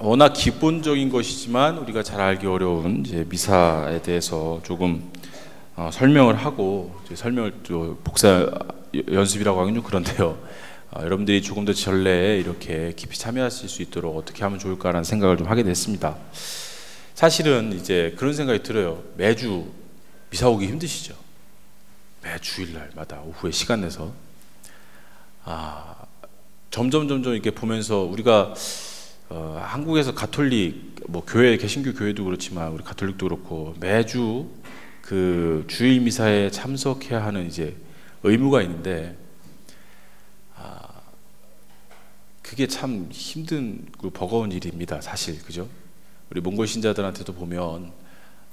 워낙 기본적인 것이지만 우리가 잘 알기 어려운 이제 미사에 대해서 조금 어, 설명을 하고 설명을 또 복사 연습이라고 하긴 좀 그런데요. 어, 여러분들이 조금 더 전례에 이렇게 깊이 참여하실 수 있도록 어떻게 하면 좋을까라는 생각을 좀 하게 됐습니다. 사실은 이제 그런 생각이 들어요. 매주 미사 오기 힘드시죠? 매 주일날마다 오후에 시간 내서 아 점점 점점 이렇게 보면서 우리가 어, 한국에서 가톨릭 뭐 교회 개신교 교회도 그렇지만 우리 가톨릭도 그렇고 매주 그 주일 미사에 참석해야 하는 이제 의무가 있는데 아 그게 참 힘든 버거운 일입니다 사실. 그죠? 우리 몽골 신자들한테도 보면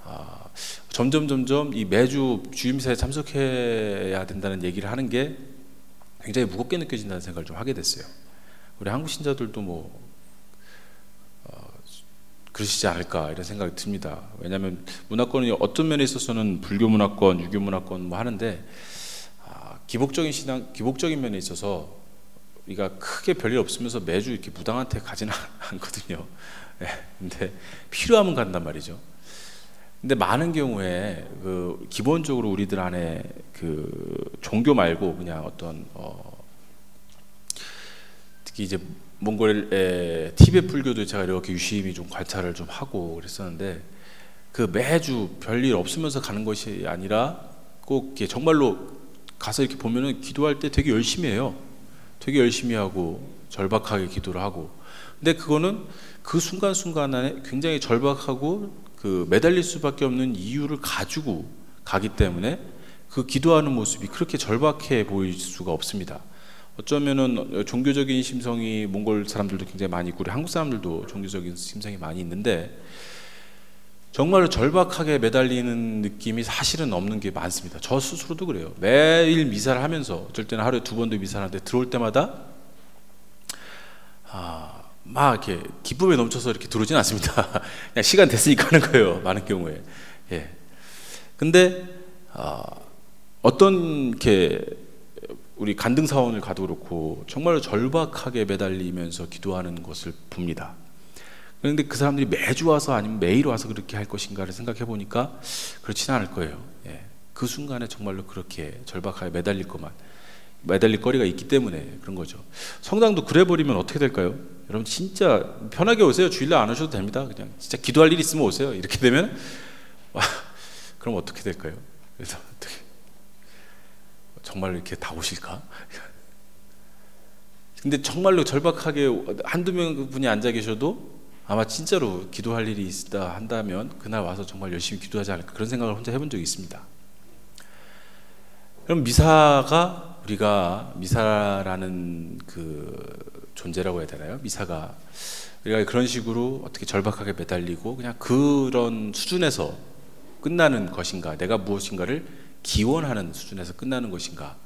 아, 점점 점점 이 매주 주일 미사에 참석해야 된다는 얘기를 하는 게 굉장히 무겁게 느껴진다는 생각을 좀 하게 됐어요. 우리 한국 신자들도 뭐 그러시지 않을까 이런 생각이 듭니다. 왜냐하면 문화권이 어떤 면에 있어서는 불교 문화권, 유교 문화권 뭐 하는데 아, 기복적인 신앙, 기복적인 면에 있어서 우리가 크게 별일 없으면서 매주 이렇게 무당한테 가지는 않거든요. 네, 근데 필요하면 간단 말이죠. 근데 많은 경우에 그 기본적으로 우리들 안에 그 종교 말고 그냥 어떤 어 특히 이제 몽골의 티베트 불교도 제가 이렇게 유심히 좀 관찰을 좀 하고 그랬었는데 그 매주 별일 없으면서 가는 것이 아니라 꼭 정말로 가서 이렇게 보면은 기도할 때 되게 열심히 해요. 되게 열심히 하고 절박하게 기도를 하고. 근데 그거는 그 순간순간에 굉장히 절박하고 그 매달릴 수밖에 없는 이유를 가지고 가기 때문에 그 기도하는 모습이 그렇게 절박해 보일 수가 없습니다. 어쩌면은 종교적인 심성이 몽골 사람들도 굉장히 많이 있고 우리 한국 사람들도 종교적인 심성이 많이 있는데 정말로 절박하게 매달리는 느낌이 사실은 없는 게 많습니다. 저 스스로도 그래요. 매일 미사를 하면서 어쩔 때는 하루에 두 번도 미사를 하는데 들어올 때마다 아, 막 이렇게 기쁨에 넘쳐서 이렇게 들어오진 않습니다. 그냥 시간 됐으니까 하는 거예요. 많은 경우에. 예. 근데 아, 어떤 이렇게 우리 간등 사원을 가도 그렇고 정말 절박하게 매달리면서 기도하는 것을 봅니다. 그런데 그 사람들이 매주 와서 아니면 매일 와서 그렇게 할 것인가를 생각해 보니까 그렇지는 않을 거예요. 예. 그 순간에 정말로 그렇게 절박하게 매달릴 것만 매달릴 거리가 있기 때문에 그런 거죠. 성당도 그래 버리면 어떻게 될까요? 여러분 진짜 편하게 오세요. 주일날 안 오셔도 됩니다. 그냥 진짜 기도할 일 있으면 오세요. 이렇게 되면 와, 그럼 어떻게 될까요? 그래서 정말 이렇게 다 오실까? 근데 정말로 절박하게 한두 명 분이 앉아 계셔도 아마 진짜로 기도할 일이 있다 한다면 그날 와서 정말 열심히 기도하지 않을까 그런 생각을 혼자 해본 적이 있습니다. 그럼 미사가 우리가 미사라는 그 존재라고 해야 되나요? 미사가 우리가 그런 식으로 어떻게 절박하게 매달리고 그냥 그런 수준에서 끝나는 것인가? 내가 무엇인가를 기원하는 수준에서 끝나는 것인가?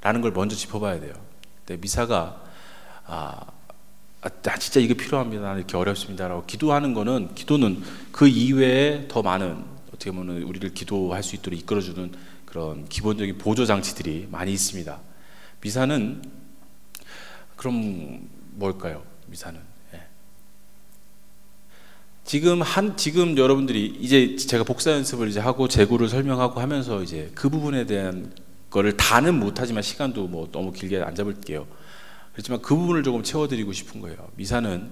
라는 걸 먼저 짚어봐야 돼요. 근데 미사가 아, 아 진짜 이게 필요합니다. 이렇게 어렵습니다라고 기도하는 거는 기도는 그 이외에 더 많은 어떻게 보면 우리를 기도할 수 있도록 이끌어주는 그런 기본적인 보조 장치들이 많이 있습니다. 미사는 그럼 뭘까요? 미사는 예. 지금 한 지금 여러분들이 이제 제가 복사 연습을 이제 하고 재구를 설명하고 하면서 이제 그 부분에 대한 거를 다는 못하지만 시간도 뭐 너무 길게 안 잡을게요. 그렇지만 그 부분을 조금 채워드리고 싶은 거예요. 미사는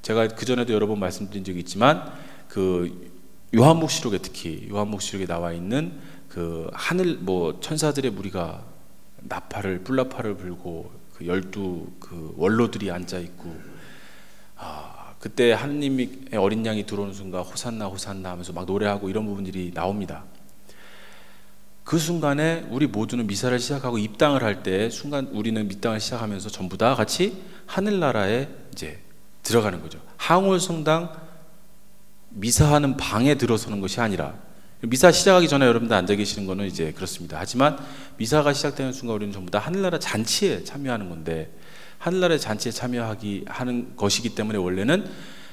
제가 그 전에도 여러 번 말씀드린 적이 있지만 그 요한복시록에 특히 요한복시록에 나와 있는 그 하늘 뭐 천사들의 무리가 나팔을 뿔나팔을 불고 그 열두 그 원로들이 앉아 있고 아 그때 하느님의 어린 양이 들어오는 순간 호산나 호산나 하면서 막 노래하고 이런 부분들이 나옵니다. 그 순간에 우리 모두는 미사를 시작하고 입당을 할 때 순간 우리는 밑당을 시작하면서 전부 다 같이 하늘나라에 이제 들어가는 거죠. 항월 성당 미사하는 방에 들어서는 것이 아니라 미사 시작하기 전에 여러분들 앉아 계시는 거는 이제 그렇습니다. 하지만 미사가 시작되는 순간 우리는 전부 다 하늘나라 잔치에 참여하는 건데 하늘나라의 잔치에 참여하기 하는 것이기 때문에 원래는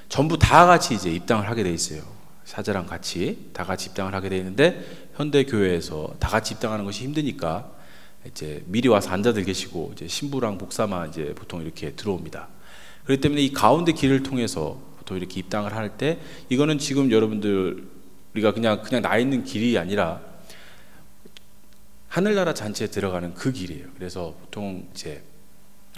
전부 다 같이 이제 입당을 하게 돼 있어요. 사제랑 같이 다 같이 입당을 하게 돼 있는데 현대 교회에서 다 같이 입당하는 것이 힘드니까 이제 미리 와서 앉아들 계시고 이제 신부랑 복사만 이제 보통 이렇게 들어옵니다. 그렇기 때문에 이 가운데 길을 통해서 보통 이렇게 입당을 할 때 이거는 지금 여러분들 우리가 그냥 그냥 나 있는 길이 아니라 하늘나라 잔치에 들어가는 그 길이에요. 그래서 보통 이제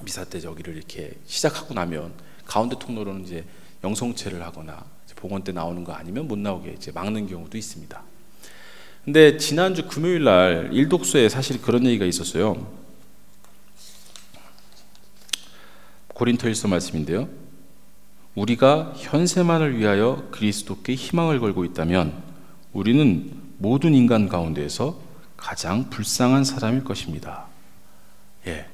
미사 때 저기를 이렇게 시작하고 나면 가운데 통로로는 이제 영성체를 하거나 복원 때 나오는 거 아니면 못 나오게 이제 막는 경우도 있습니다. 근데 지난주 금요일 날 일독서에 사실 그런 얘기가 있었어요. 고린토일서 말씀인데요. 우리가 현세만을 위하여 그리스도께 희망을 걸고 있다면 우리는 모든 인간 가운데에서 가장 불쌍한 사람일 것입니다. 예.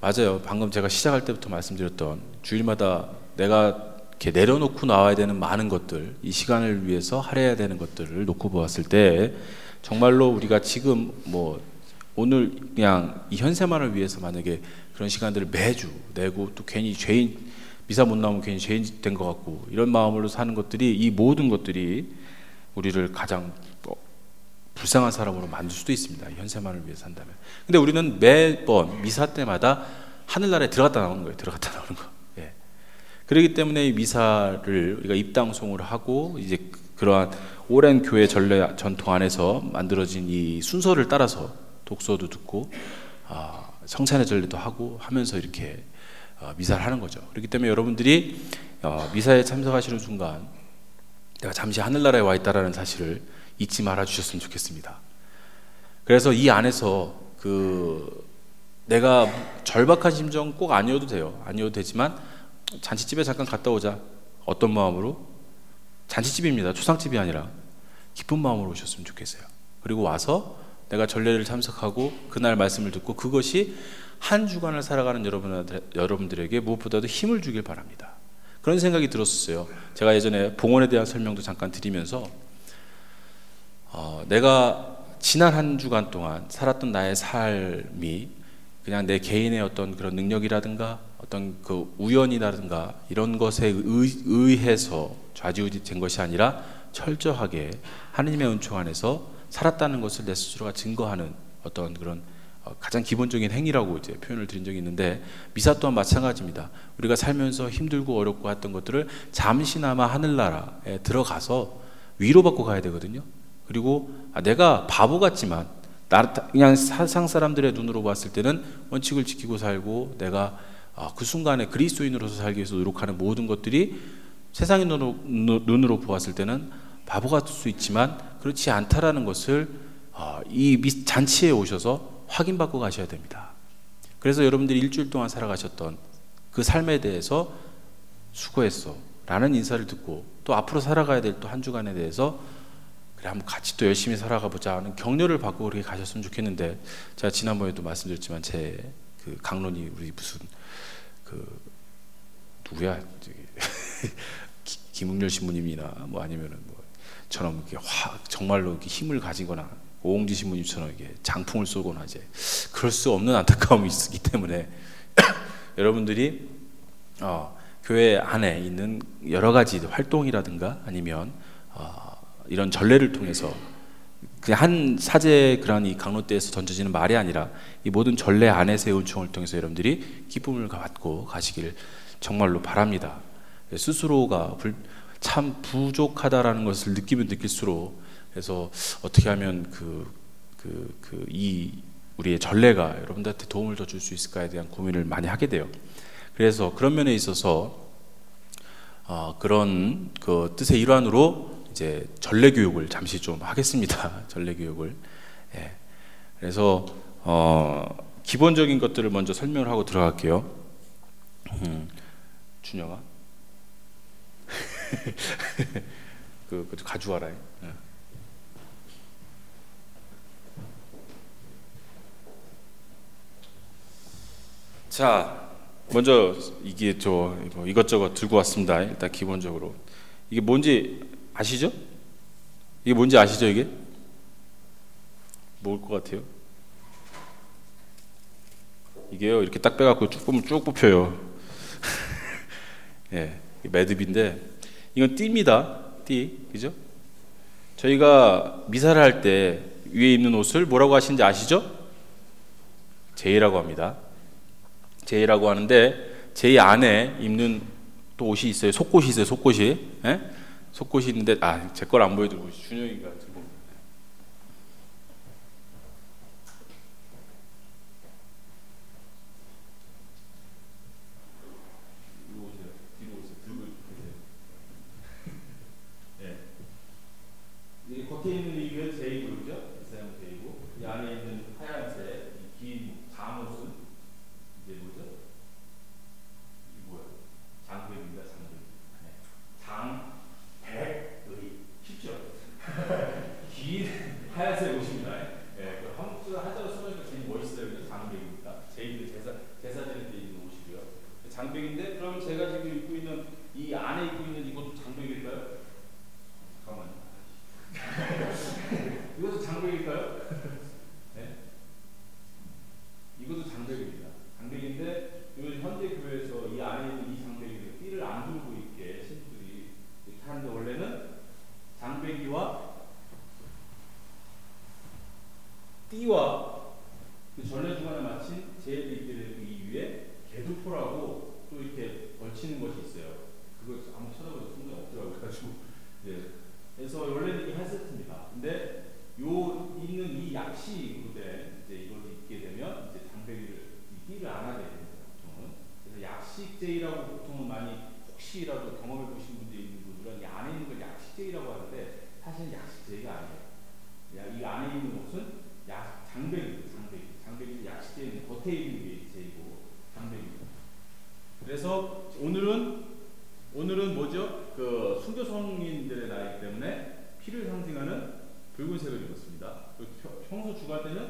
맞아요. 방금 제가 시작할 때부터 말씀드렸던 주일마다 내가 이렇게 내려놓고 나와야 되는 많은 것들, 이 시간을 위해서 할애해야 되는 것들을 놓고 보았을 때 정말로 우리가 지금 뭐 오늘 그냥 이 현세만을 위해서 만약에 그런 시간들을 매주 내고 또 괜히 죄인 미사 못 나오면 괜히 죄인 된 것 같고 이런 마음으로 사는 것들이 이 모든 것들이 우리를 가장 뭐 불쌍한 사람으로 만들 수도 있습니다. 현세만을 위해 산다면. 근데 우리는 매번 미사 때마다 하늘나라에 들어갔다 나오는 거예요. 들어갔다 나오는 거. 예. 그렇기 때문에 이 미사를 우리가 입당송을 하고 이제 그러한 오랜 교회 전례 전통 안에서 만들어진 이 순서를 따라서 독서도 듣고 아, 성찬의 전례도 하고 하면서 이렇게 어, 미사를 하는 거죠. 그렇기 때문에 여러분들이 어, 미사에 참석하시는 순간 내가 잠시 하늘나라에 와 있다라는 사실을 잊지 말아 주셨으면 좋겠습니다. 그래서 이 안에서 그 내가 절박한 심정 꼭 아니어도 돼요. 아니어도 되지만 잔치집에 잠깐 갔다 오자. 어떤 마음으로? 잔치집입니다. 초상집이 아니라 기쁜 마음으로 오셨으면 좋겠어요. 그리고 와서 내가 전례를 참석하고 그날 말씀을 듣고 그것이 한 주간을 살아가는 여러분들에게 무엇보다도 힘을 주길 바랍니다. 그런 생각이 들었었어요. 제가 예전에 봉헌에 대한 설명도 잠깐 드리면서 어, 내가 지난 한 주간 동안 살았던 나의 삶이 그냥 내 개인의 어떤 그런 능력이라든가 어떤 그 우연이라든가 이런 것에 의, 해서 좌지우지 된 것이 아니라 철저하게 하느님의 은총 안에서 살았다는 것을 내 스스로가 증거하는 어떤 그런 어, 가장 기본적인 행위라고 이제 표현을 드린 적이 있는데 미사 또한 마찬가지입니다. 우리가 살면서 힘들고 어렵고 했던 것들을 잠시나마 하늘나라에 들어가서 위로받고 가야 되거든요. 그리고 아, 내가 바보 같지만 그냥 세상 사람들의 눈으로 봤을 때는 원칙을 지키고 살고 내가 아, 그 순간에 그리스도인으로서 살기 위해서 노력하는 모든 것들이 세상의 눈으로 보았을 때는 바보 같을 수 있지만 그렇지 않다라는 것을 어, 이 잔치에 오셔서 확인받고 가셔야 됩니다. 그래서 여러분들이 일주일 동안 살아가셨던 그 삶에 대해서 수고했어 라는 인사를 듣고 또 앞으로 살아가야 될 또 한 주간에 대해서 그래 한번 같이 또 열심히 살아가 보자 하는 격려를 받고 그렇게 가셨으면 좋겠는데 제가 지난번에도 말씀드렸지만 제 그 강론이 우리 무슨 그 누구야? 김웅렬 신부님이나 뭐 아니면은 뭐 처럼 이렇게 화, 정말로 이렇게 힘을 가지거나 오홍지 신부님처럼 이게 장풍을 쏘거나 이제 그럴 수 없는 안타까움이 있기 때문에 여러분들이 어, 교회 안에 있는 여러 가지 활동이라든가 아니면 어, 이런 전례를 통해서 그냥 한 사제 그런 이 강로 때에서 던져지는 말이 아니라 이 모든 전례 안에서의 은총을 통해서 여러분들이 기쁨을 받고 가시길 정말로 바랍니다. 스스로가 불, 참 부족하다라는 것을 느끼면 느낄수록 그래서 어떻게 하면 그 그 그 이 우리의 전례가 여러분들한테 도움을 더 줄 수 있을까에 대한 고민을 많이 하게 돼요. 그래서 그런 면에 있어서 어, 그런 그 뜻의 일환으로 이제 전례 교육을 잠시 좀 하겠습니다. 전례 교육을. 예. 그래서 어, 기본적인 것들을 먼저 설명을 하고 들어갈게요. 음, 준영아. 그, 그 가져와라. 예. 자, 먼저 이게 저 이것저것 들고 왔습니다. 일단 기본적으로 이게 뭔지 아시죠? 이게 뭔지 아시죠? 이게 뭘 것 같아요? 이게요 이렇게 딱 빼갖고 쭉 보면 쭉 뽑혀요. 예, 매듭인데 이건 띠입니다. 띠, 그죠? 저희가 미사를 할 때 위에 입는 옷을 뭐라고 하시는지 아시죠? 제이라고 합니다. 제이라고 하는데 제이 안에 입는 또 옷이 있어요. 속옷이 있어요. 속옷이. 예? 속옷이 있는데 아, 제 걸 안 보여드리고 준영이가 지금 이리 오세요. 뒤로 오세요. 들고 계세요. 예. 이 겉에 있는 이게 제이고죠. 이사용 제이고 이 안에 있는 하얀색 이긴 잠옷은 이제 뭐죠? 이 뭐야? 장백입니다. 장백. 네. 장백의 쉽죠? 긴 하얀색 옷입니다. 예, 그 한국 수 한자로 써니까 제일 멋있어요. 그래서 장백입니다. 제이들 제사 제사 지낼 때 입는 옷이고요. 장백인데 그럼 제가 지금 입고 있는 이 안에 입고 있는 이것도 장백일까요? 잠깐만요. 이것도 장벽일까요? 네? 이것도 장벽입니다. 장벽인데 요즘 현대 교회에서 이 안에 있는 이 장벽이 띠를 안 두르고 있게 신부들이 이렇게 하는데 원래는 장벽이와 띠와 그 전래 주간에 마친 제일 있게 되는 이 위 에 개두포라고 또 이렇게 걸치는 것이 있어요. 그거 아무 찾아봐도 순간 없더라고요. 그래가지고 예. 그래서 원래는 이게 한 세트입니다. 근데 요 있는 이 약식으로 된 이제 이걸 입게 되면 이제 이 띠를 안 하게 됩니다. 보통은 그래서 약식제이라고 보통은 많이 혹시라도 경험해 보신 분들이 있는 분들은 이 안에 있는 걸 약식제이라고 하는데 사실은 약식제이가 아니에요. 야, 이 안에 있는 옷은 약 장배기, 장배기, 장배기 약식제이는 겉에 있는 게 제이고. 그래서 오늘은 오늘은 뭐죠? 그 순교 성인들의 날이기 때문에 피를 상징하는 붉은색을 입었습니다. 평- 평소 주갈 때는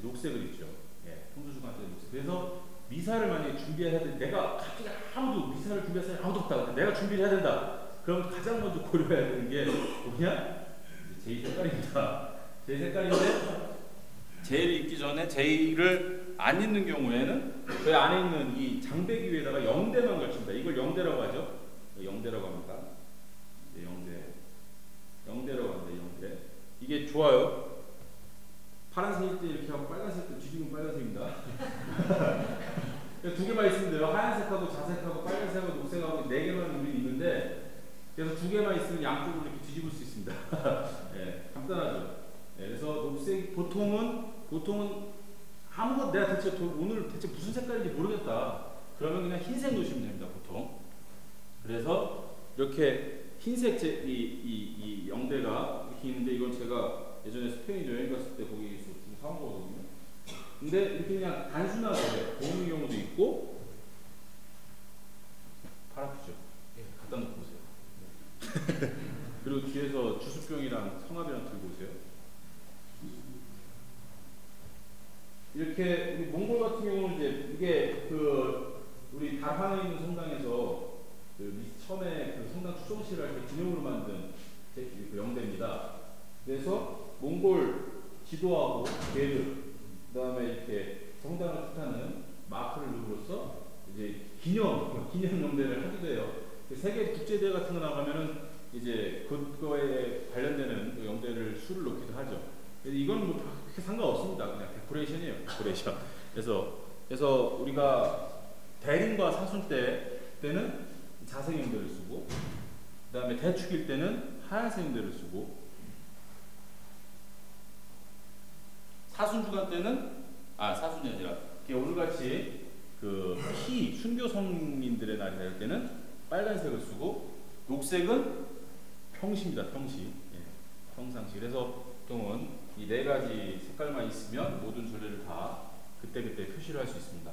녹색을 입죠. 예, 평소 주갈 때는 녹색. 그래서 미사를 만약에 준비해야 돼, 내가 갑자기 아무도 미사를 준비할 사람이 아무도 없다. 내가 준비를 해야 된다. 그럼 가장 먼저 고려해야 되는 게 뭐냐? 제이 색깔입니다. 제이 색깔인데 제이를 입기 전에 제이를 안 입는 경우에는 그 안에 있는 이 장배기 위에다가 영대만 걸칩니다. 이걸 영대라고 하죠. 영대라고 합니다. 네, 영대. 영대라고 합니다. 영대. 이게 좋아요. 파란색일 때 이렇게 하고 빨간색 때 뒤집으면 빨간색입니다. 두 개만 있으면 돼요. 하얀색하고 자색하고 빨간색하고 녹색하고 네 개만 우리 있는데 그래서 두 개만 있으면 양쪽으로 이렇게 뒤집을 수 있습니다. 예, 간단하죠. 예, 그래서 녹색 보통은 보통은 아무것 내가 대체 도- 오늘 대체 무슨 색깔인지 모르겠다. 그러면 그냥 흰색 놓으시면 됩니다. 보통. 그래서 이렇게 흰색 제, 이, 이, 이 영대가 이렇게 있는데 이건 제가 예전에 스페인 여행 갔을 때 거기서 좀 사온 거거든요. 근데 이렇게 그냥 단순하게 보이는 경우도 있고 팔 아프죠? 예, 갖다 놓고 오세요. 그리고 뒤에서 주수병이랑 성압이랑 들고 오세요. 이렇게 우리 몽골 같은 경우는 이제 이게 그 우리 달황에 있는 성당에서 그 미- 처음에 그 성당 추종실을 할 때 기념으로 만든 제- 그 영대입니다. 그래서 몽골 지도하고 계획 그다음에 이렇게 성당을 뜻하는 마크를 누로서 이제 기념 기념 영대를 하기도 해요. 그 세계 국제 대회 같은 거 나가면은 이제 그거에 관련되는 그 영대를 수를 놓기도 하죠. 이건 뭐 그렇게 상관없습니다. 그냥 데코레이션이에요. 데코레이션. 그래서 그래서 우리가 대림과 사순 때 때는 자색 영대를 쓰고 그다음에 대축일 때는 하얀색 영대를 쓰고 사순 주간 때는 아 사순이 아니라 이렇게 오늘 같이 그 피 순교 성인들의 날이 될 때는 빨간색을 쓰고 녹색은 평시입니다. 평시 예, 평상시. 그래서 보통은 이 네 가지 색깔만 있으면 모든 전례를 다 그때 그때 표시를 할 수 있습니다.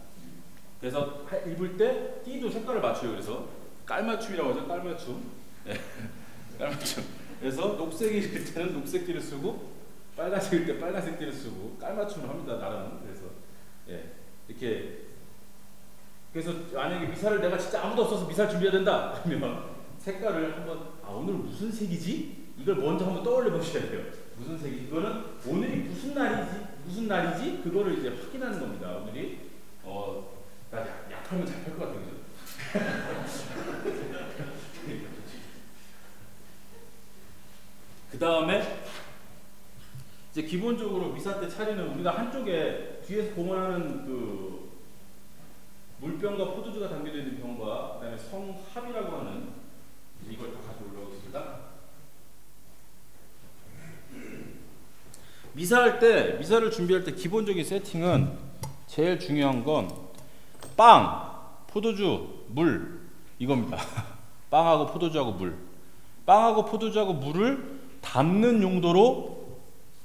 그래서 하- 입을 때 띠도 색깔을 맞춰요. 그래서 깔맞춤이라고 하죠. 깔맞춤. 예, 깔맞춤. 그래서 녹색일 때는 녹색 띠를 쓰고 빨간색일 때 빨간색 띠를 쓰고 깔맞춤을 합니다. 나름. 그래서 예, 이렇게 그래서 만약에 미사를 내가 진짜 아무도 없어서 미사를 준비해야 된다 그러면 색깔을 한번 아 오늘 무슨 색이지? 이걸 먼저 한번 떠올려 보셔야 돼요. 무슨 색이? 이거는 오늘이 무슨 날이지? 무슨 날이지? 그거를 이제 확인하는 겁니다. 오늘이 어, 나 약, 약 팔면 잘팔것 같아, 그죠? 그 다음에 이제 기본적으로 미사 때 차리는 우리가 한쪽에 뒤에서 공헌하는 그 물병과 포도주가 담겨져 있는 병과 그다음에 성합이라고 하는 이걸 다 가져올라오겠습니다. 미사할 때 미사를 준비할 때 기본적인 세팅은 제일 중요한 건 빵, 포도주, 물 이겁니다. 빵하고 포도주하고 물. 빵하고 포도주하고 물을 담는 용도로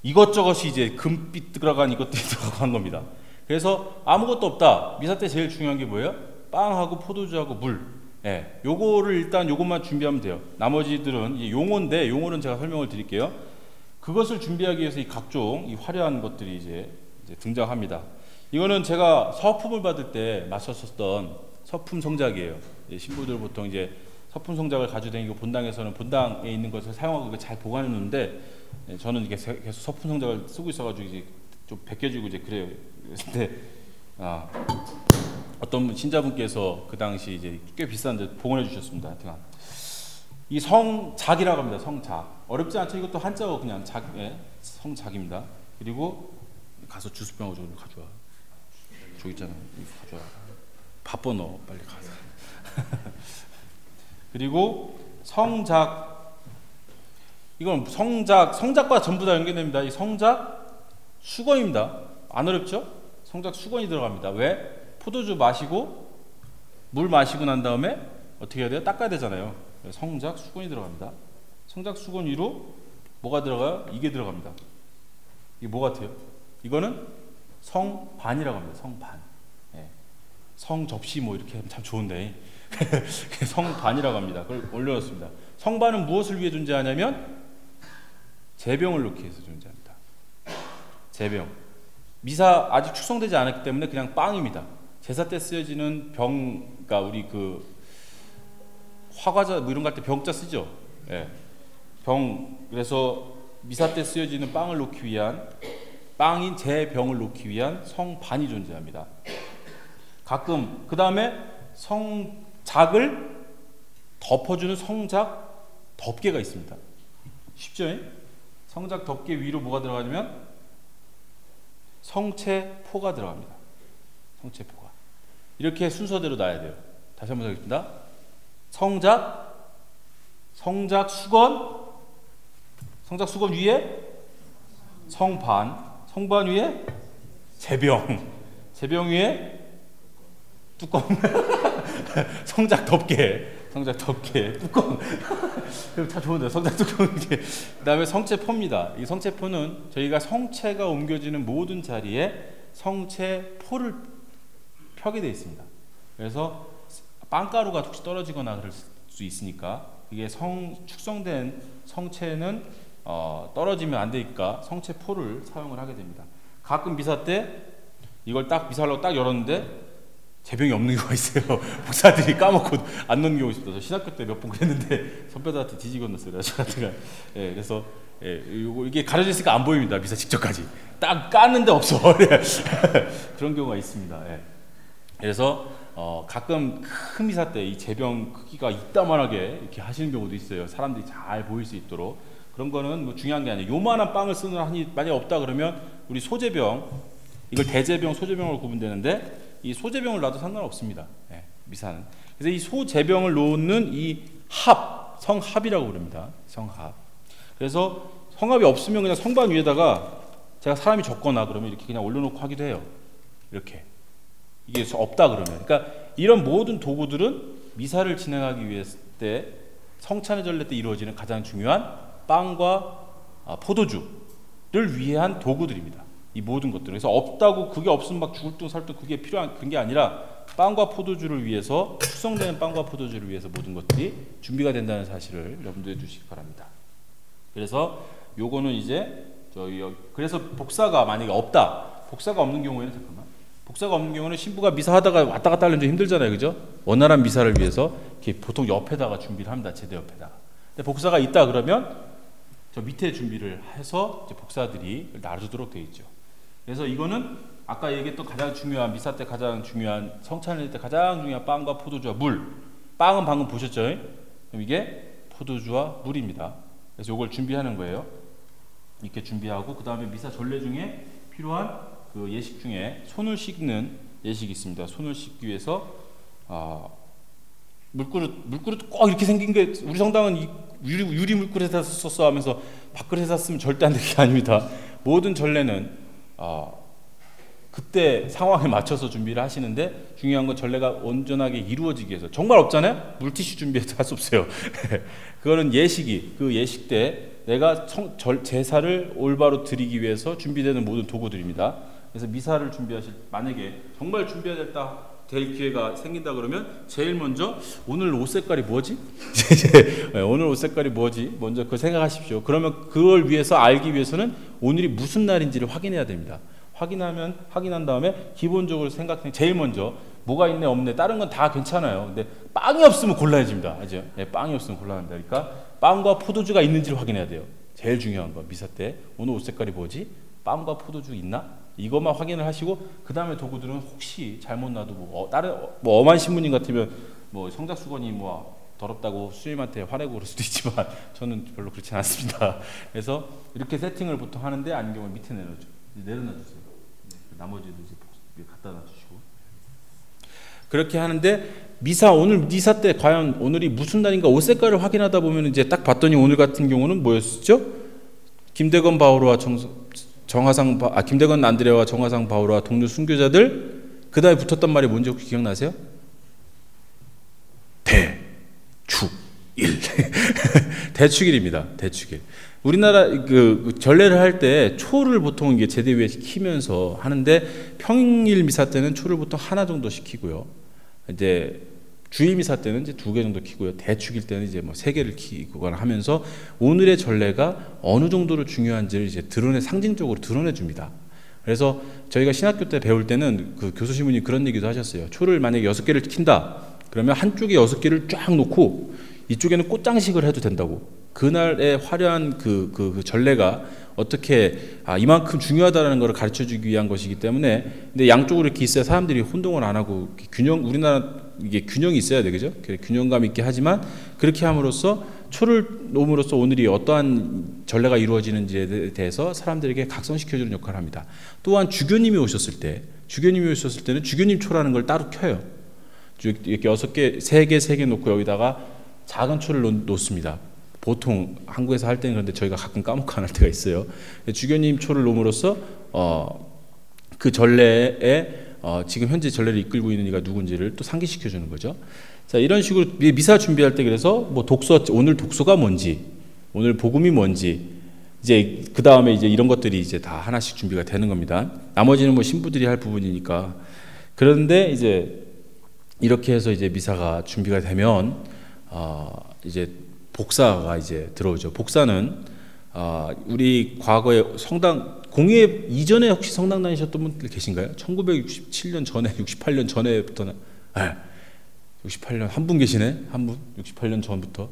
이것저것이 이제 금빛 들어간 이것들이 한 겁니다. 그래서 아무것도 없다. 미사 때 제일 중요한 게 뭐예요? 빵하고 포도주하고 물. 예, 요거를 일단 요것만 준비하면 돼요. 나머지들은 용어인데 용어는 제가 설명을 드릴게요. 그것을 준비하기 위해서 이 각종 이 화려한 것들이 이제, 이제 등장합니다. 이거는 제가 서품을 받을 때 마셨었던 서품 성작이에요. 예, 신부들 보통 이제 서품 성작을 가지고 다니고 본당에서는 본당에 있는 것을 사용하고 잘 보관해 놓는데 예, 저는 이게 계속 서품 성작을 쓰고 있어가지고 이제 좀 벗겨지고 이제 그래요. 근데 아, 어떤 신자분께서 그 당시 이제 꽤 비싼데 봉헌해 주셨습니다. 하여튼 이 성작이라고 합니다. 성작 어렵지 않죠? 이것도 한자어 그냥 작, 예, 성작입니다. 그리고 가서 주스병을 좀 가져와. 저기 있잖아. 이거 가져와. 바빠 너 빨리 가서. 그리고 성작 이건 성작 성작과 전부 다 연결됩니다. 이 성작 수건입니다. 안 어렵죠? 성작 수건이 들어갑니다. 왜? 포도주 마시고 물 마시고 난 다음에 어떻게 해야 돼요? 닦아야 되잖아요. 성작 수건이 들어갑니다. 성작 수건 위로 뭐가 들어가요? 이게 들어갑니다. 이게 뭐 같아요? 이거는 성반이라고 합니다. 성반. 예. 성 접시 뭐 이렇게 하면 참 좋은데 성반이라고 합니다. 그걸 올려놓습니다. 성반은 무엇을 위해 존재하냐면 제병을 놓기 위해서 존재합니다. 제병. 미사 아직 축성되지 않았기 때문에 그냥 빵입니다. 제사 때 쓰여지는 병, 그러니까 우리 그 화과자 뭐 이런 거 할 때 병자 쓰죠. 예. 병 그래서 미사 때 쓰여지는 빵을 놓기 위한 빵인 제 병을 놓기 위한 성반이 존재합니다. 가끔 그 다음에 성작을 덮어주는 성작 덮개가 있습니다. 쉽죠? 성작 덮개 위로 뭐가 들어가냐면 성체포가 들어갑니다. 성체포가 이렇게 순서대로 놔야 돼요. 다시 한번 하겠습니다. 성작, 성작 수건, 성작 수건 위에 성반, 성반 위에 제병, 제병 위에 뚜껑, 성작 덮개, 성작 덮개, 뚜껑. 다 좋은데 성작 뚜껑 이게. 그다음에 성체포입니다. 이 성체포는 저희가 성체가 옮겨지는 모든 자리에 성체포를 펴게 되어 있습니다. 그래서 빵가루가 혹시 떨어지거나 그럴 수 있으니까 이게 성 축성된 성체는 어, 떨어지면 안 되니까 성체 포를 사용을 하게 됩니다. 가끔 미사 때 이걸 딱 미사로 딱 열었는데 제병이 없는 경우가 있어요. 목사들이 까먹고 안 넣는 경우 있습니다. 저 신학교 때 몇 번 그랬는데 선배들한테 뒤지고 넣었어요. 제가 예, 그래서 예, 요거 이게 가려져 있으니까 안 보입니다. 미사 직접까지 딱 깠는데 없어. 그런 경우가 있습니다. 예. 그래서 어, 가끔 큰 미사 때 이 제병 크기가 이따만하게 이렇게 하시는 경우도 있어요. 사람들이 잘 보일 수 있도록 그런 거는 뭐 중요한 게 아니에요. 요만한 빵을 쓰는 한이 만약 없다 그러면 우리 소제병 이걸 대제병, 소제병으로 구분되는데 이 소제병을 놔도 상관없습니다. 예, 미사는. 그래서 이 소제병을 놓는 이 합, 성합이라고 부릅니다. 성합. 그래서 성합이 없으면 그냥 성반 위에다가 제가 사람이 적거나 그러면 이렇게 그냥 올려놓고 하기도 해요. 이렇게. 이게 없다 그러면. 그러니까 이런 모든 도구들은 미사를 진행하기 위해 때 성찬의 전례 때 이루어지는 가장 중요한 빵과 아, 포도주를 위한 도구들입니다. 이 모든 것들. 그래서 없다고 그게 없으면 막 죽을 둥 살둥 그게 필요한 그게 아니라 빵과 포도주를 위해서 숙성되는 빵과 포도주를 위해서 모든 것들이 준비가 된다는 사실을 염두에 두시기 바랍니다. 그래서 요거는 이제 저희 그래서 복사가 만약에 없다. 복사가 없는 경우에는 잠깐만. 복사가 없는 경우는 신부가 미사하다가 왔다 갔다 하려면 좀 힘들잖아요. 그죠? 원활한 미사를 위해서 이렇게 보통 옆에다가 준비를 합니다. 제대 옆에다가. 근데 복사가 있다 그러면 저 밑에 준비를 해서 복사들이 놔두도록 되어 있죠. 그래서 이거는 아까 얘기했던 가장 중요한 미사 때 가장 중요한 성찬일 때 가장 중요한 빵과 포도주와 물. 빵은 방금 보셨죠? 그럼 이게 포도주와 물입니다. 그래서 이걸 준비하는 거예요. 이렇게 준비하고 그 다음에 미사 전례 중에 필요한 그 예식 중에 손을 씻는 예식이 있습니다. 손을 씻기 위해서 아, 물그릇 물그릇 꼭 이렇게 생긴 게 우리 성당은 이 유리, 유리 물그릇에다 썼어 하면서 밥그릇에다 쓰면 절대 안 되는 게 아닙니다. 모든 전례는 아, 그때 상황에 맞춰서 준비를 하시는데 중요한 건 전례가 온전하게 이루어지기 위해서 정말 없잖아요. 물티슈 준비해서 할수 없어요. 그거는 예식이 그 예식 때 내가 성, 절, 제사를 올바로 드리기 위해서 준비되는 모든 도구들입니다. 그래서 미사를 준비하실 만약에 정말 준비해야 될다 될 기회가 생긴다 그러면 제일 먼저 오늘 옷 색깔이 뭐지? 네, 오늘 옷 색깔이 뭐지? 먼저 그 생각하십시오. 그러면 그걸 위해서 알기 위해서는 오늘이 무슨 날인지를 확인해야 됩니다. 확인하면 확인한 다음에 기본적으로 생각해 제일 먼저 뭐가 있네 없네 다른 건 다 괜찮아요. 근데 빵이 없으면 곤란해집니다. 알죠? 네, 빵이 없으면 곤란합니다. 그러니까 빵과 포도주가 있는지를 확인해야 돼요. 제일 중요한 거 미사 때 오늘 옷 색깔이 뭐지? 빵과 포도주 있나? 이것만 확인을 하시고 그 다음에 도구들은 혹시 잘못 놔도 뭐 어, 다른 어, 뭐 엄한 신부님 같으면 뭐 성작 수건이 뭐 더럽다고 수임한테 화내고 그럴 수도 있지만 저는 별로 그렇지 않습니다. 그래서 이렇게 세팅을 보통 하는데 경우 밑에 내려줘 내려놔 주세요. 네, 나머지도 이제 갖다 놔주시고 그렇게 하는데 미사 오늘 미사 때 과연 오늘이 무슨 날인가 옷 색깔을 확인하다 보면 이제 딱 봤더니 오늘 같은 경우는 뭐였죠? 김대건 바오로와 정, 정화상 바, 아 김대건 안드레와 정화상 바오로와 동료 순교자들 그 다음에 붙었단 말이 뭔지 혹시 기억나세요? 대축일 대축일입니다. 대축일. 우리나라 그, 그 전례를 할 때 초를 보통 이게 제대 위에 시키면서 하는데 평일 미사 때는 초를 보통 하나 정도 시키고요. 이제 주일 미사 때는 이제 두 개 정도 키고요. 대축일 때는 이제 뭐 세 개를 키거나 하면서 오늘의 전례가 어느 정도로 중요한지를 이제 드러내 상징적으로 드러내 줍니다. 그래서 저희가 신학교 때 배울 때는 그 교수님이 그런 얘기도 하셨어요. 초를 만약에 여섯 개를 킨다. 그러면 한쪽에 여섯 개를 쫙 놓고 이쪽에는 꽃장식을 해도 된다고. 그날의 화려한 그, 그, 그 전례가 어떻게 아, 이만큼 중요하다는 것을 가르쳐 주기 위한 것이기 때문에 근데 양쪽으로 이렇게 있어야 사람들이 혼동을 안 하고 균형 우리나라 이게 균형이 있어야 되겠죠. 균형감 있게 하지만 그렇게 함으로써 초를 놓음으로써 오늘이 어떠한 전례가 이루어지는지에 대해서 사람들에게 각성시켜 주는 역할을 합니다. 또한 주교님이 오셨을 때 주교님이 오셨을 때는 주교님 초라는 걸 따로 켜요. 이렇게 여섯 개, 세 개, 세 개 놓고 여기다가 작은 초를 놓 습니다. 보통 한국에서 할 때는 그런데 저희가 가끔 까먹고 안 할 때가 있어요. 주교님 초를 놓음으로써 어, 그 전례에 어, 지금 현재 전례를 이끌고 있는 이가 누군지를 또 상기시켜 주는 거죠. 자 이런 식으로 미사 준비할 때 그래서 뭐 독서 오늘 독서가 뭔지 오늘 복음이 뭔지 이제 그 다음에 이제 이런 것들이 이제 다 하나씩 준비가 되는 겁니다. 나머지는 뭐 신부들이 할 부분이니까 그런데 이제 이렇게 해서 이제 미사가 준비가 되면 어, 이제 복사가 이제 들어오죠. 복사는 어, 우리 과거에 성당 공예 이전에 혹시 성당 다니셨던 분들 계신가요? 1967년 전에 68년 전에부터는 네, 68년 한 분 계시네 한 분 68년 전부터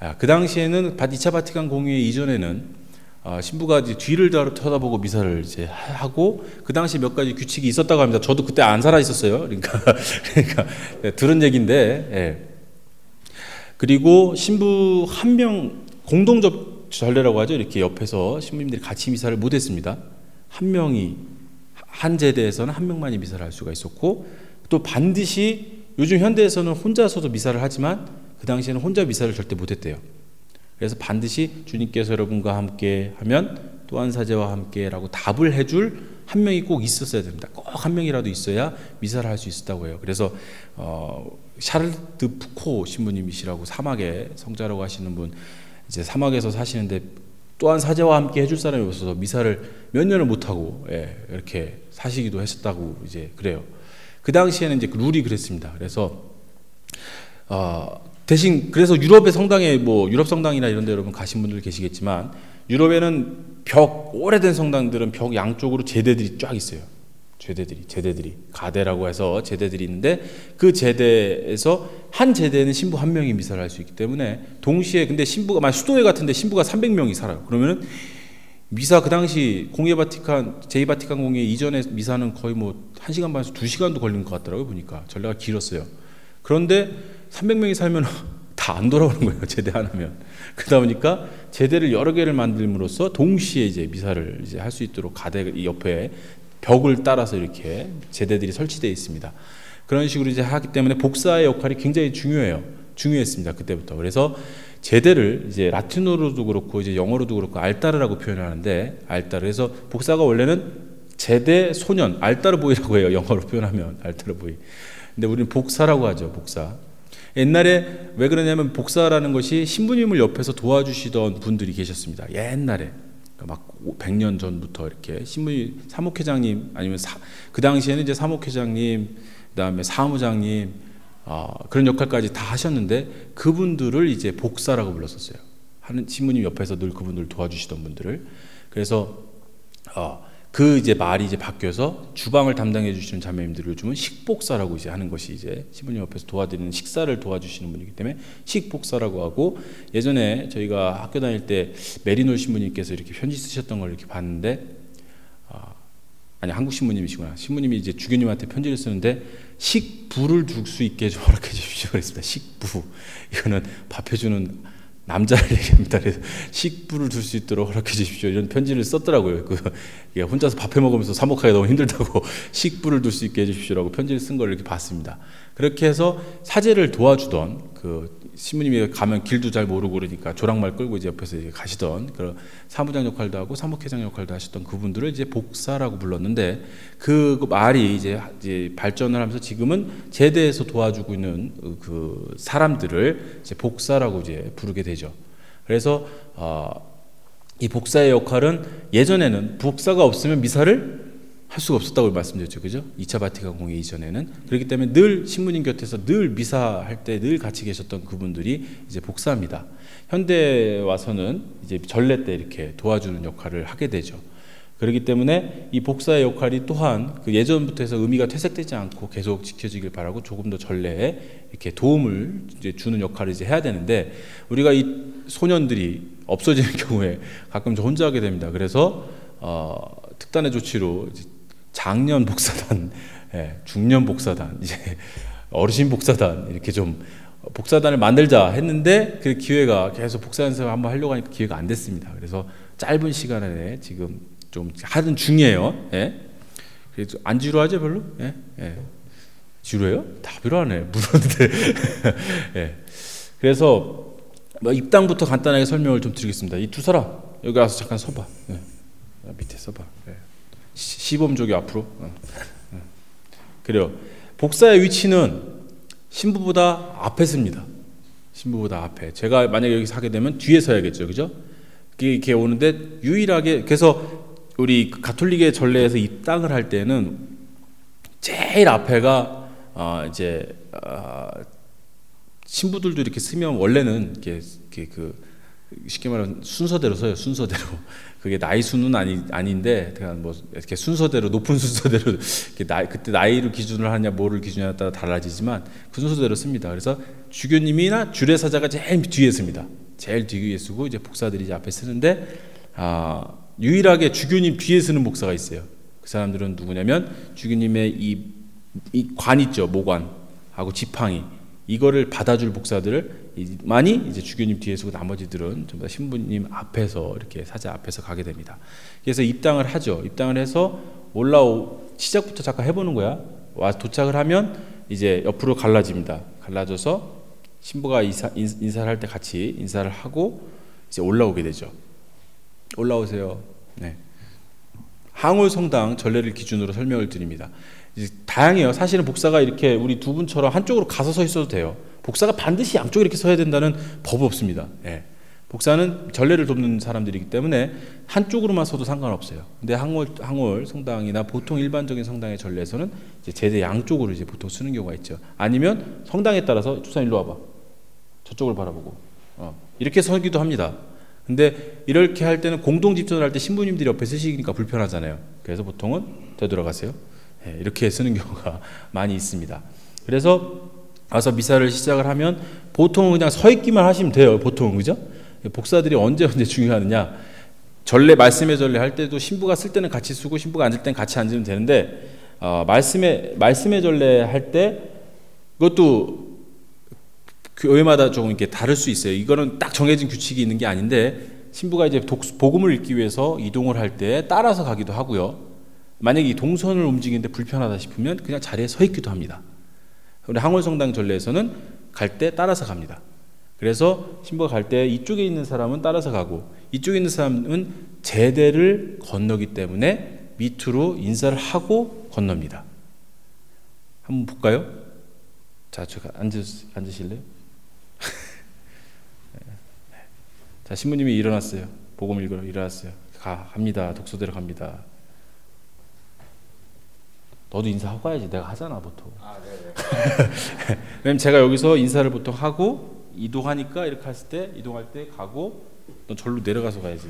아, 그 당시에는 2차 바티칸 공예 이전에는 어, 신부가 이제 뒤를 쳐다보고 미사를 이제 하고 그 당시 몇 가지 규칙이 있었다고 합니다. 저도 그때 안 살아 있었어요. 그러니까 그러니까 네, 들은 얘기인데 예. 그리고 신부 한 명 공동 접 전례라고 하죠. 이렇게 옆에서 신부님들이 같이 미사를 못 했습니다. 한 명이 한 제대에서는 한 명만이 미사를 할 수가 있었고 또 반드시 요즘 현대에서는 혼자서도 미사를 하지만 그 당시에는 혼자 미사를 절대 못 했대요. 그래서 반드시 주님께서 여러분과 함께 하면 또한 사제와 함께라고 답을 해줄 한 명이 꼭 있었어야 됩니다. 꼭 한 명이라도 있어야 미사를 할 수 있었다고 해요. 그래서 어, 샤를드 푸코 신부님이시라고 사막에 성자라고 하시는 분 이제 사막에서 사시는데 또한 사제와 함께 해줄 사람이 없어서 미사를 몇 년을 못 하고 예, 이렇게 사시기도 했었다고 이제 그래요. 그 당시에는 이제 그 룰이 그랬습니다. 그래서 어, 대신 그래서 유럽의 성당에 뭐 유럽 성당이나 이런 데 여러분 가신 분들 계시겠지만 유럽에는 벽 오래된 성당들은 벽 양쪽으로 제대들이 쫙 있어요. 제대들이 제대들이 가대라고 해서 제대들이 있는데 그 제대에서 한 제대는 신부 한 명이 미사를 할 수 있기 때문에 동시에 근데 신부가 만 수도회 같은데 신부가 300명이 살아요. 그러면은 미사 그 당시 공예 바티칸 제2 바티칸 공예 이전에 미사는 거의 뭐 1시간 반에서 2시간도 걸린 것 같더라고요 보니까 전례가 길었어요. 그런데 300명이 살면 다 안 돌아오는 거예요. 제대 하나면. 그러다 보니까 제대를 여러 개를 만들므로써 동시에 이제 미사를 이제 할 수 있도록 가대 옆에 벽을 따라서 이렇게 제대들이 설치되어 있습니다. 그런 식으로 이제 하기 때문에 복사의 역할이 굉장히 중요해요. 중요했습니다. 그때부터. 그래서 제대를 이제 라틴어로도 그렇고 이제 영어로도 그렇고 알타르라고 표현하는데 알타르. 그래서 복사가 원래는 제대 소년 알타르 보이라고 해요. 영어로 표현하면 알타르 보이. 근데 우리는 복사라고 하죠. 복사. 옛날에 왜 그러냐면 복사라는 것이 신부님을 옆에서 도와주시던 분들이 계셨습니다. 옛날에 막 100년 전부터 이렇게 신부님 사목회장님 아니면 사, 그 당시에는 이제 사목회장님 그다음에 사무장님 어, 그런 역할까지 다 하셨는데 그분들을 이제 복사라고 불렀었어요. 하는 신부님 옆에서 늘 그분들 도와주시던 분들을 그래서 어, 그 이제 말이 이제 바뀌어서 주방을 담당해 주시는 자매님들을 요즘은 식복사라고 이제 하는 것이 이제 신부님 옆에서 도와드리는 식사를 도와주시는 분이기 때문에 식복사라고 하고 예전에 저희가 학교 다닐 때 메리놀 신부님께서 이렇게 편지 쓰셨던 걸 이렇게 봤는데 아, 아니 한국 신부님이시구나. 신부님이 이제 주교님한테 편지를 쓰는데 식부를 둘 수 있게 좀 허락해 주십시오 그랬습니다. 식부. 이거는 밥 해주는 남자를 얘기합니다. 그래서 식부를 둘 수 있도록 허락해 주십시오. 이런 편지를 썼더라고요. 그 혼자서 밥해 먹으면서 사목하기 너무 힘들다고 식부를 둘 수 있게 해주십시오라고 편지를 쓴 걸 이렇게 봤습니다. 그렇게 해서 사제를 도와주던 그 신부님이 가면 길도 잘 모르고 그러니까 조랑말 끌고 이제 옆에서 이제 가시던 그런 사무장 역할도 하고 사목회장 역할도 하셨던 그분들을 이제 복사라고 불렀는데 그 말이 이제, 발전을 하면서 지금은 제대에서 도와주고 있는 그 사람들을 이제 복사라고 이제 부르게 되죠. 그래서 어, 이 복사의 역할은 예전에는 복사가 없으면 미사를 할 수가 없었다고 말씀드렸죠. 그죠? 2차 바티칸 공회 이전에는. 그렇기 때문에 늘 신부님 곁에서 늘 미사할 때 늘 같이 계셨던 그분들이 이제 복사입니다. 현대 와서는 이제 전례 때 이렇게 도와주는 역할을 하게 되죠. 그렇기 때문에 이 복사의 역할이 또한 그 예전부터 해서 의미가 퇴색되지 않고 계속 지켜지길 바라고 조금 더 전례에 이렇게 도움을 이제 주는 역할을 이제 해야 되는데 우리가 이 소년들이 없어지는 경우에 가끔 저 혼자 하게 됩니다. 그래서 어, 특단의 조치로 장년 복사단, 예, 중년 복사단, 이제 어르신 복사단 이렇게 좀 복사단을 만들자 했는데 그 기회가 계속 복사 연습을 한번 하려고 하니까 기회가 안 됐습니다. 그래서 짧은 시간 안에 지금 좀 하는 중이에요. 예? 그래서 안 지루하죠 별로? 예? 예. 지루해요? 다 필요하네. 물었는데. 예. 그래서 뭐 입당부터 간단하게 설명을 좀 드리겠습니다. 이 두 사람 여기 와서 잠깐 서봐. 예. 밑에 서봐. 예. 시범조교 앞으로. 그래요. 복사의 위치는 신부보다 앞에 씁니다. 신부보다 앞에. 제가 만약에 여기 서게 되면 뒤에 서야겠죠. 그죠? 이렇게 오는데 유일하게 그래서 우리 가톨릭의 전례에서 입당을 할 때는 제일 앞에가 어 이제 어 신부들도 이렇게 쓰면 원래는 이렇게, 이렇게 그 쉽게 말하면 순서대로 서요. 순서대로. 그게 나이 수는 아니 아닌데 그냥 뭐 이렇게 순서대로 높은 순서대로 나이 그때 나이를 기준으로 하냐 뭐를 기준에 따라 달라지지만 그 순서대로 씁니다. 그래서 주교님이나 주례사자가 제일 뒤에 씁니다. 제일 뒤에 쓰고 이제 복사들이 이제 앞에 쓰는데 아, 유일하게 주교님 뒤에 쓰는 복사가 있어요. 그 사람들은 누구냐면 주교님의 이, 이관 있죠 모관하고 지팡이 이거를 받아줄 복사들을 많이 이제 주교님 뒤에 서고 나머지들은 전부 다 신부님 앞에서 이렇게 사자 앞에서 가게 됩니다. 그래서 입당을 하죠. 입당을 해서 올라오 시작부터 잠깐 해보는 거야. 와 도착을 하면 이제 옆으로 갈라집니다. 갈라져서 신부가 인사, 인사를 할 때 같이 인사를 하고 이제 올라오게 되죠. 올라오세요. 네. 항울 성당 전례를 기준으로 설명을 드립니다. 다양해요. 사실은 복사가 이렇게 우리 두 분처럼 한쪽으로 가서 서 있어도 돼요. 복사가 반드시 양쪽에 이렇게 서야 된다는 법 없습니다. 예. 복사는 전례를 돕는 사람들이기 때문에 한쪽으로만 서도 상관없어요. 근데 항월, 항월 성당이나 보통 일반적인 성당의 전례에서는 이제 제대 양쪽으로 이제 보통 쓰는 경우가 있죠. 아니면 성당에 따라서 주산 일로 와봐. 저쪽을 바라보고. 어. 이렇게 서기도 합니다. 근데 이렇게 할 때는 공동 집전을 할 때 신부님들이 옆에 쓰시니까 불편하잖아요. 그래서 보통은 되돌아가세요. 예, 이렇게 쓰는 경우가 많이 있습니다. 그래서 와서 미사를 시작을 하면 보통은 그냥 서 있기만 하시면 돼요. 보통은 그죠? 복사들이 언제 언제 중요하느냐? 전례 말씀의 전례 할 때도 신부가 쓸 때는 같이 쓰고 신부가 앉을 때는 같이 앉으면 되는데 어, 말씀의 말씀의 전례 할 때 그것도 교회마다 조금 이렇게 다를 수 있어요. 이거는 딱 정해진 규칙이 있는 게 아닌데 신부가 이제 독, 복음을 읽기 위해서 이동을 할 때 따라서 가기도 하고요. 만약에 이 동선을 움직이는데 불편하다 싶으면 그냥 자리에 서 있기도 합니다. 우리 항월성당 전례에서는 갈 때 따라서 갑니다. 그래서 신부가 갈 때 이쪽에 있는 사람은 따라서 가고 이쪽에 있는 사람은 제대를 건너기 때문에 밑으로 인사를 하고 건넙니다. 한번 볼까요? 자, 제가 앉으, 앉으실래요? 자, 신부님이 일어났어요. 복음 읽으러 일어났어요. 가, 갑니다. 독서대로 갑니다. 너도 인사하고 가야지. 내가 하잖아, 보통. 아, 네네. 왜냐면 제가 여기서 인사를 보통 하고 이동하니까 이렇게 했을 때 이동할 때 가고 넌 절로 내려가서 가야지.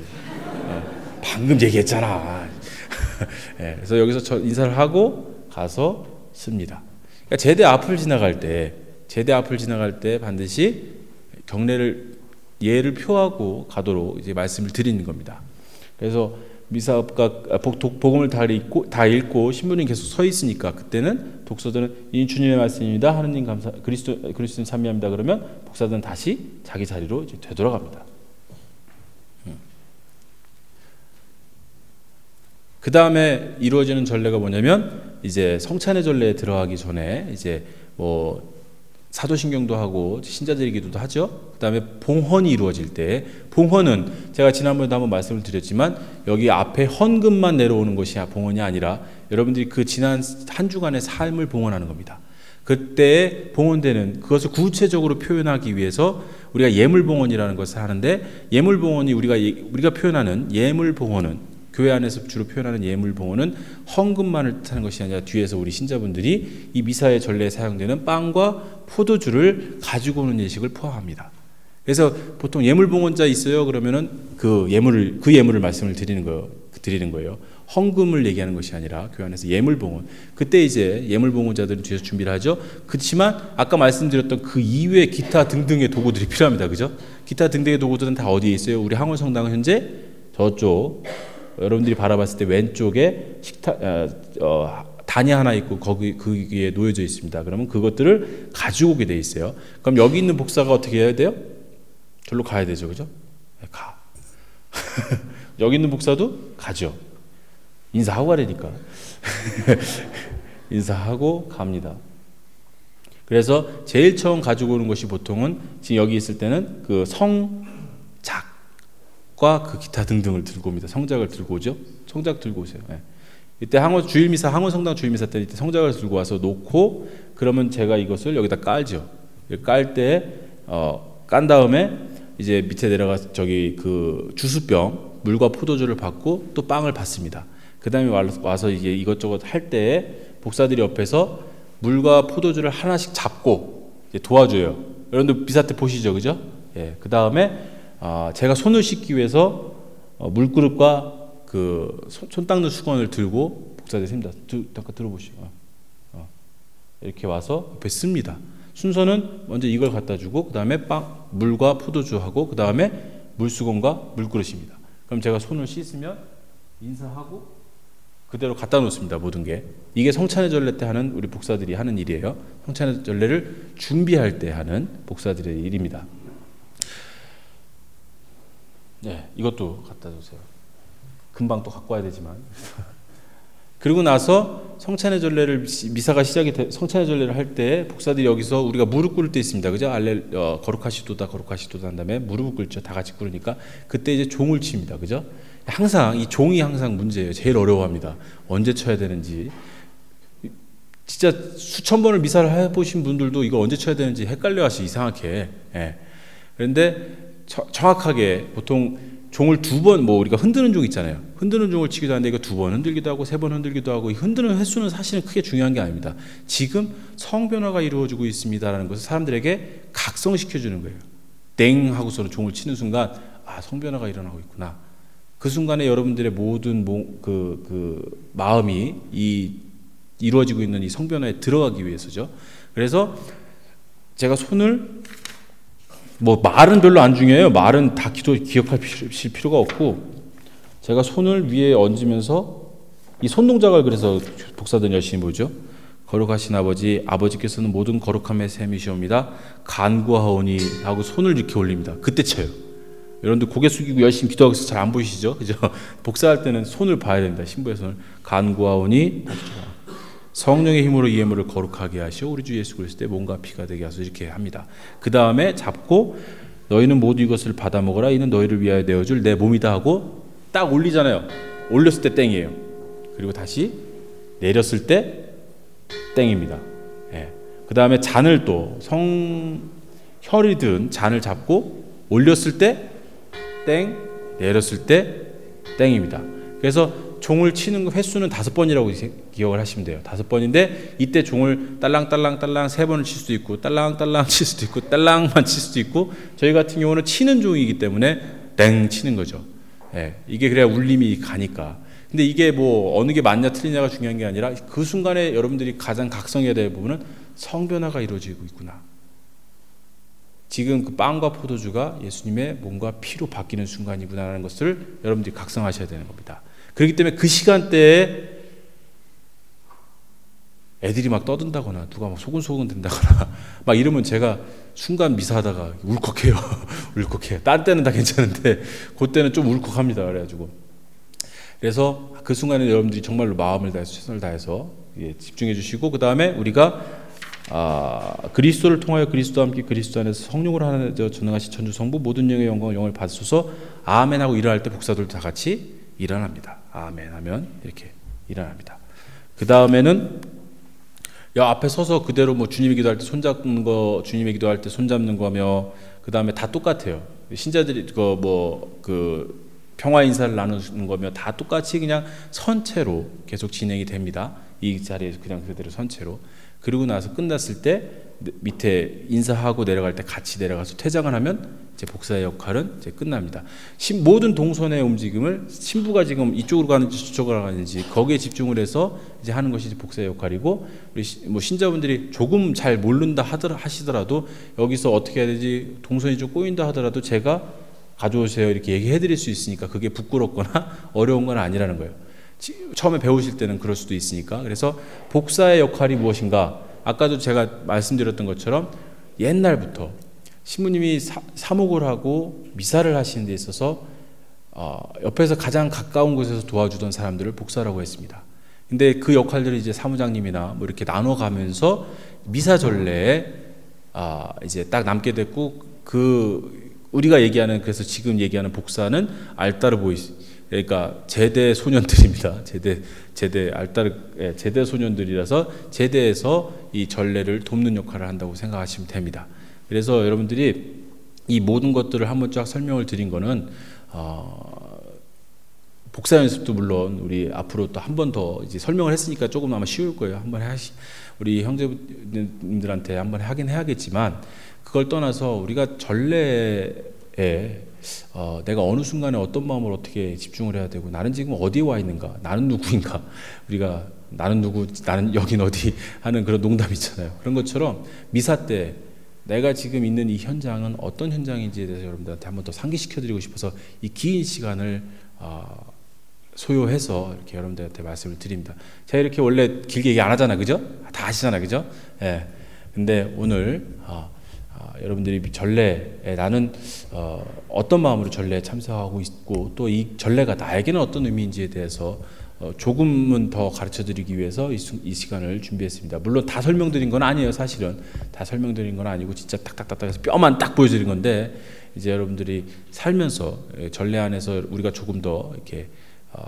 어, 방금 얘기했잖아. 예, 그래서 여기서 저 인사를 하고 가서 씁니다. 그러니까 제대 앞을 지나갈 때 제대 앞을 지나갈 때 반드시 경례를 예를 표하고 가도록 이제 말씀을 드리는 겁니다. 그래서 복- 독- 복음을 다 읽고 다 읽고 신부님 계속 서 있으니까 그때는 독서들은 이 주님의 말씀입니다. 하느님 감사 그리스도 그리스도님 참여합니다. 그러면 복사들은 다시 자기 자리로 이제 되돌아갑니다. 그 다음에 이루어지는 전례가 뭐냐면 이제 성찬의 전례에 들어가기 전에 이제 뭐 사도신경도 하고 신자들의 기도도 하죠. 그 다음에 봉헌이 이루어질 때 봉헌은 제가 지난번에도 한번 말씀을 드렸지만 여기 앞에 헌금만 내려오는 것이 봉헌이 아니라 여러분들이 그 지난 한 주간의 삶을 봉헌하는 겁니다. 그때 봉헌되는 그것을 구체적으로 표현하기 위해서 우리가 예물봉헌이라는 것을 하는데 예물봉헌이 우리가 예- 우리가 표현하는 예물봉헌은 교회 안에서 주로 표현하는 예물 봉헌은 헌금만을 뜻하는 것이 아니라 뒤에서 우리 신자분들이 이 미사의 전례에 사용되는 빵과 포도주를 가지고 오는 예식을 포함합니다. 그래서 보통 예물 봉헌자 있어요 그러면은 그 예물을 그 예물을 말씀을 드리는 거 드리는 거예요. 헌금을 얘기하는 것이 아니라 교회 안에서 예물 봉헌. 그때 이제 예물 봉헌자들은 뒤에서 준비를 하죠. 그렇지만 아까 말씀드렸던 그 이외 기타 등등의 도구들이 필요합니다. 그죠? 기타 등등의 도구들은 다 어디에 있어요? 우리 항월성당은 현재 저쪽 여러분들이 바라봤을 때 왼쪽에 식탁 어, 어, 단이 하나 있고 거기 거기에 놓여져 있습니다. 그러면 그것들을 가지고 오게 돼 있어요. 그럼 여기 있는 복사가 어떻게 해야 돼요? 절로 가야 되죠, 그죠? 네, 가. 여기 있는 복사도 가죠. 인사하고 가라니까. 인사하고 갑니다. 그래서 제일 처음 가지고 오는 것이 보통은 지금 여기 있을 때는 그 성작 과그 기타 등등을 들고 옵니다. 성작을 들고 오죠. 성작 들고 오세요. 예. 이때 항원 주일미사 항원 성당 주일미사 때 이때 성작을 들고 와서 놓고 그러면 제가 이것을 여기다 깔죠. 깔때 어, 깐 다음에 이제 밑에 내려가 저기 그 주수병 물과 포도주를 받고 또 빵을 받습니다. 그 다음에 와서 이제 이것저것 할 때에 복사들이 옆에서 물과 포도주를 하나씩 잡고 도와줘요. 여러분들 비사 때 보시죠, 그죠? 예. 그 다음에 아, 제가 손을 씻기 위해서 어, 물그릇과 그 손 닦는 수건을 들고 복사들 씁니다. 두, 잠깐 들어보시죠. 어, 어. 이렇게 와서 씁니다. 순서는 먼저 이걸 갖다 주고 그 다음에 빵 물과 포도주하고 그 다음에 물수건과 물그릇입니다. 그럼 제가 손을 씻으면 인사하고 그대로 갖다 놓습니다. 모든 게 이게 성찬의 전례 때 하는 우리 복사들이 하는 일이에요. 성찬의 전례를 준비할 때 하는 복사들의 일입니다. 네, 이것도 갖다 주세요. 금방 또 갖고 와야 되지만. 그리고 나서 성찬의 전례를 미사가 시작이 돼, 성찬의 전례를 할 때 복사들이 여기서 우리가 무릎 꿇을 때 있습니다. 그죠? 알레 어, 거룩하시도다 거룩하시도다 한 다음에 무릎을 꿇죠. 다 같이 꿇으니까 그때 이제 종을 칩니다. 그죠? 항상 이 종이 항상 문제예요. 제일 어려워합니다. 언제 쳐야 되는지. 진짜 수천 번을 미사를 해 보신 분들도 이거 언제 쳐야 되는지 헷갈려 하시 이상하게. 예. 그런데 저, 정확하게 보통 종을 두 번 뭐 우리가 흔드는 종 있잖아요. 흔드는 종을 치기도 하는데 이거 두 번 흔들기도 하고 세 번 흔들기도 하고 이 흔드는 횟수는 사실은 크게 중요한 게 아닙니다. 지금 성 변화가 이루어지고 있습니다라는 것을 사람들에게 각성시켜 주는 거예요. 땡 하고서는 종을 치는 순간 아, 성 변화가 일어나고 있구나. 그 순간에 여러분들의 모든 그, 그 마음이 이 이루어지고 있는 이 성변화에 들어가기 위해서죠. 그래서 제가 손을 뭐 말은 별로 안 중요해요. 말은 다 기도 기억할 필요가 없고 제가 손을 위에 얹으면서 이 손 동작을 그래서 복사들 열심히 보죠. 거룩하신 아버지, 아버지께서는 모든 거룩함의 셈이시옵니다. 간구하오니 하고 손을 이렇게 올립니다. 그때 쳐요. 여러분들 고개 숙이고 열심히 기도하고 있어서 잘안 보이시죠? 그죠? 복사할 때는 손을 봐야 됩니다. 신부의 손을 간구하오니 성령의 힘으로 이 예물을 거룩하게 하시오 우리 주 예수 그리스도의 몸과 피가 되게 하소서 이렇게 합니다. 그 다음에 잡고 너희는 모두 이것을 받아 먹어라 이는 너희를 위하여 내어 줄 내 몸이다 하고 딱 올리잖아요. 올렸을 때 땡이에요. 그리고 다시 내렸을 때 땡입니다. 예. 그 다음에 잔을 또 성 혈이 든 잔을 잡고 올렸을 때 땡, 내렸을 때 땡입니다. 그래서 종을 치는 횟수는 다섯 번이라고 기억을 하시면 돼요. 다섯 번인데 이때 종을 딸랑딸랑 딸랑 세 번을 칠 수도 있고 딸랑딸랑 칠 수도 있고 딸랑만 칠 수도 있고 저희 같은 경우는 치는 종이기 때문에 땡 치는 거죠. 예, 이게 그래야 울림이 가니까. 근데 이게 뭐 어느 게 맞냐 틀리냐가 중요한 게 아니라 그 순간에 여러분들이 가장 각성해야 될 부분은 성변화가 이루어지고 있구나. 지금 그 빵과 포도주가 예수님의 몸과 피로 바뀌는 순간이구나라는 것을 여러분들이 각성하셔야 되는 겁니다. 그렇기 때문에 그 시간대에 애들이 막 떠든다거나 누가 막 소근소근 된다거나 막 이러면 제가 순간 미사하다가 울컥해요. 울컥해요. 딴 때는 다 괜찮은데 그때는 좀 울컥합니다. 그래가지고 그래서 그 순간에 여러분들이 정말로 마음을 다해서 최선을 다해서 예, 집중해 주시고 그 다음에 우리가 아, 그리스도를 통하여 그리스도와 함께 그리스도 안에서 성령으로 하나 전능하신 천주 성부 모든 영의 영광 영을 받으소서 아멘 하고 일어날 때 복사들도 다 같이 일어납니다. 아멘 하면 이렇게 일어납니다. 그 다음에는 야 앞에 서서 그대로 뭐 주님의 기도할 때 손잡는 거 주님의 기도할 때 손잡는 거며 그 다음에 다 똑같아요. 신자들이 그 뭐 그 평화 인사를 나누는 거며 다 똑같이 그냥 선체로 계속 진행이 됩니다. 이 자리에서 그냥 그대로 선체로 그리고 나서 끝났을 때 밑에 인사하고 내려갈 때 같이 내려가서 퇴장을 하면 이제 복사의 역할은 이제 끝납니다. 신, 모든 동선의 움직임을 신부가 지금 이쪽으로 가는지 저쪽으로 가는지 거기에 집중을 해서 이제 하는 것이 복사의 역할이고 우리 시, 뭐 신자분들이 조금 잘 모른다 하더라 하시더라도 여기서 어떻게 해야 되지 동선이 좀 꼬인다 하더라도 제가 가져오세요 이렇게 얘기해 드릴 수 있으니까 그게 부끄럽거나 어려운 건 아니라는 거예요. 처음에 배우실 때는 그럴 수도 있으니까 그래서 복사의 역할이 무엇인가 아까도 제가 말씀드렸던 것처럼 옛날부터 신부님이 사, 목을 하고 미사를 하시는 데 있어서 어, 옆에서 가장 가까운 곳에서 도와주던 사람들을 복사라고 했습니다. 근데 그 역할들을 이제 사무장님이나 뭐 이렇게 나눠가면서 미사 전례에 아, 이제 딱 남게 됐고 그 우리가 얘기하는 그래서 지금 얘기하는 복사는 altar boys 그러니까 제대 소년들입니다. 제대 제대 altar 예, 제대 소년들이라서 제대에서 이 전례를 돕는 역할을 한다고 생각하시면 됩니다. 그래서 여러분들이 이 모든 것들을 한번 쫙 설명을 드린 거는 어, 복사 연습도 물론 우리 앞으로 또 한 번 더 이제 설명을 했으니까 조금 아마 쉬울 거예요. 한번 하시 우리 형제님들한테 한번 하긴 해야겠지만 그걸 떠나서 우리가 전례에 어, 내가 어느 순간에 어떤 마음으로 어떻게 집중을 해야 되고 나는 지금 어디에 와 있는가 나는 누구인가 우리가 나는 누구 나는 여긴 어디 하는 그런 농담 있잖아요 그런 것처럼 미사 때 내가 지금 있는 이 현장은 어떤 현장인지에 대해서 여러분들한테 한번 더 상기시켜 드리고 싶어서 이 긴 시간을 어, 소요해서 이렇게 여러분들한테 말씀을 드립니다. 제가 이렇게 원래 길게 얘기 안 하잖아, 그죠? 다 아시잖아, 그죠? 예. 근데 오늘 어, 어, 여러분들이 전례에 나는 어, 어떤 마음으로 전례에 참석하고 있고 또 이 전례가 나에게는 어떤 의미인지에 대해서 어, 조금은 더 가르쳐 드리기 위해서 이, 이, 시간을 준비했습니다. 물론 다 설명드린 건 아니에요, 사실은. 다 설명드린 건 아니고 진짜 딱딱딱딱 해서 뼈만 딱 보여드린 건데 이제 여러분들이 살면서 예, 전례 안에서 우리가 조금 더 이렇게 어,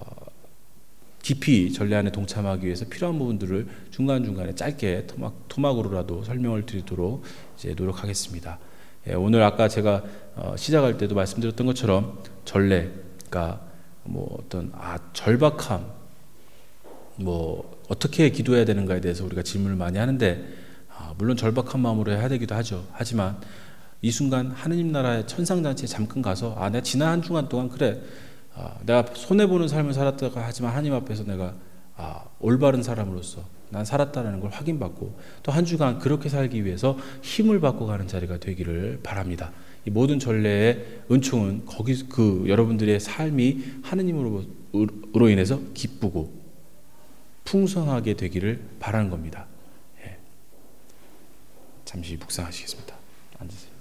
깊이 전례 안에 동참하기 위해서 필요한 부분들을 중간중간에 짧게 토막, 토막으로라도 설명을 드리도록 이제 노력하겠습니다. 예, 오늘 아까 제가 어, 시작할 때도 말씀드렸던 것처럼 전례가 뭐 어떤 아 절박함 뭐 어떻게 기도해야 되는가에 대해서 우리가 질문을 많이 하는데 아, 물론 절박한 마음으로 해야 되기도 하죠. 하지만 이 순간 하느님 나라의 천상잔치에 잠깐 가서 아 내가 지난 한 주간 동안 그래 아, 내가 손해 보는 삶을 살았다가 하지만 하나님 앞에서 내가 아, 올바른 사람으로서 난 살았다라는 걸 확인받고 또 한 주간 그렇게 살기 위해서 힘을 받고 가는 자리가 되기를 바랍니다. 이 모든 전례의 은총은 거기 그 여러분들의 삶이 하느님으로 인해서 기쁘고 풍성하게 되기를 바라는 겁니다. 예. 잠시 묵상하시겠습니다. 앉으세요.